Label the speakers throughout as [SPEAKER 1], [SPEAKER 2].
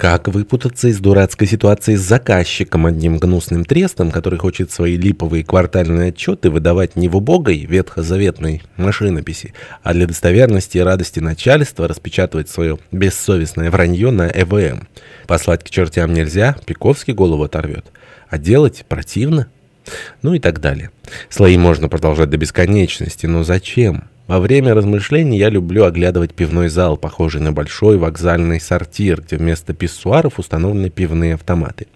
[SPEAKER 1] Как выпутаться из дурацкой ситуации с заказчиком, одним гнусным трестом, который хочет свои липовые квартальные отчеты выдавать не в убогой ветхозаветной машинописи, а для достоверности и радости начальства распечатывать свое бессовестное вранье на ЭВМ. Послать к чертям нельзя, Пиковский голову оторвет. А делать противно? Ну и так далее. Слои можно продолжать до бесконечности, но зачем? Во время размышлений я люблю оглядывать пивной зал, похожий на большой вокзальный сортир, где вместо писсуаров установлены пивные автоматы.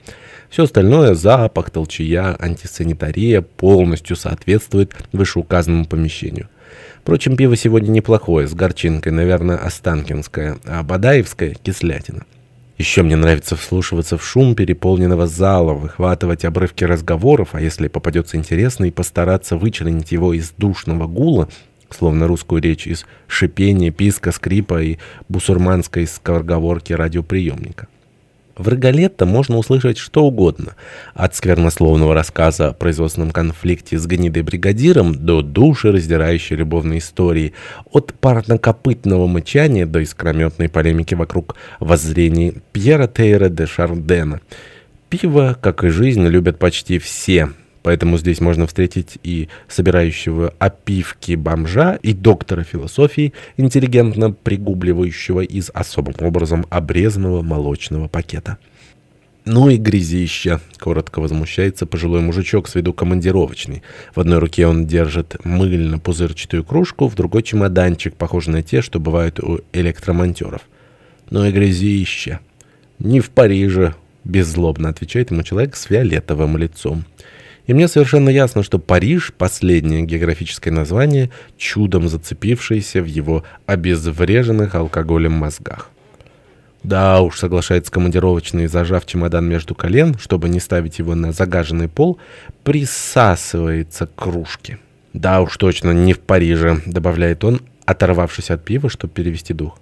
[SPEAKER 1] Все остальное – запах, толчая, антисанитария – полностью соответствует вышеуказанному помещению. Впрочем, пиво сегодня неплохое, с горчинкой, наверное, останкинское, а бадаевское – кислятина. Еще мне нравится вслушиваться в шум переполненного зала, выхватывать обрывки разговоров, а если попадется интересный, постараться вычленить его из душного гула – словно русскую речь из шипения, писка, скрипа и бусурманской скороговорки радиоприемника. В Рогалетто можно услышать что угодно, от сквернословного рассказа о производственном конфликте с гнидой-бригадиром до души, раздирающей любовной истории, от парнокопытного мычания до искрометной полемики вокруг воззрений Пьера Тейра де Шардена. Пиво, как и жизнь, любят почти все – Поэтому здесь можно встретить и собирающего опивки бомжа, и доктора философии, интеллигентно пригубливающего из особым образом обрезанного молочного пакета. «Ну и грязища!» — коротко возмущается пожилой мужичок с виду командировочный. В одной руке он держит мыльно-пузырчатую кружку, в другой чемоданчик, похожий на те, что бывают у электромонтеров. «Ну и грязища!» «Не в Париже!» — беззлобно отвечает ему человек с фиолетовым лицом. И мне совершенно ясно, что Париж — последнее географическое название, чудом зацепившееся в его обезвреженных алкоголем мозгах. Да уж, соглашается командировочный, зажав чемодан между колен, чтобы не ставить его на загаженный пол, присасывается к кружке. Да уж, точно, не в Париже, добавляет он, оторвавшись от пива, чтобы перевести дух.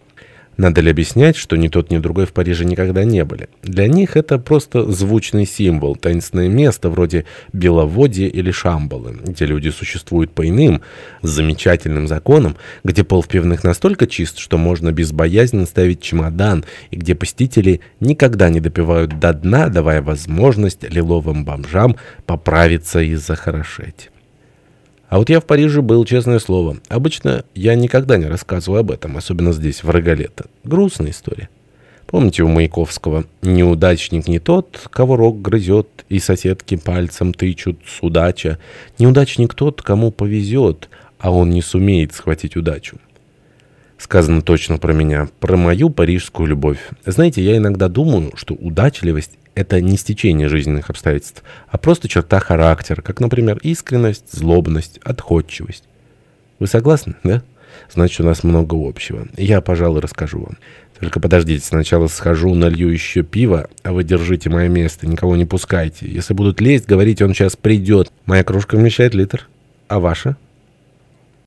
[SPEAKER 1] Надо ли объяснять, что ни тот, ни другой в Париже никогда не были? Для них это просто звучный символ, таинственное место вроде Беловодья или Шамбалы, где люди существуют по иным, замечательным законам, где пол в пивных настолько чист, что можно безбоязненно ставить чемодан, и где посетители никогда не допивают до дна, давая возможность лиловым бомжам поправиться и захорошеть. А вот я в Париже был, честное слово. Обычно я никогда не рассказываю об этом, особенно здесь, в Рогалето. Грустная история. Помните у Маяковского «Неудачник не тот, кого рог грызет, и соседки пальцем тычут с удача. Неудачник тот, кому повезет, а он не сумеет схватить удачу». Сказано точно про меня, про мою парижскую любовь. Знаете, я иногда думаю, что удачливость это не стечение жизненных обстоятельств, а просто черта характера, как, например, искренность, злобность, отходчивость. Вы согласны, да? Значит, у нас много общего. Я, пожалуй, расскажу вам. Только подождите, сначала схожу, налью еще пиво, а вы держите мое место, никого не пускайте. Если будут лезть, говорите, он сейчас придет. Моя кружка вмещает литр. А ваша?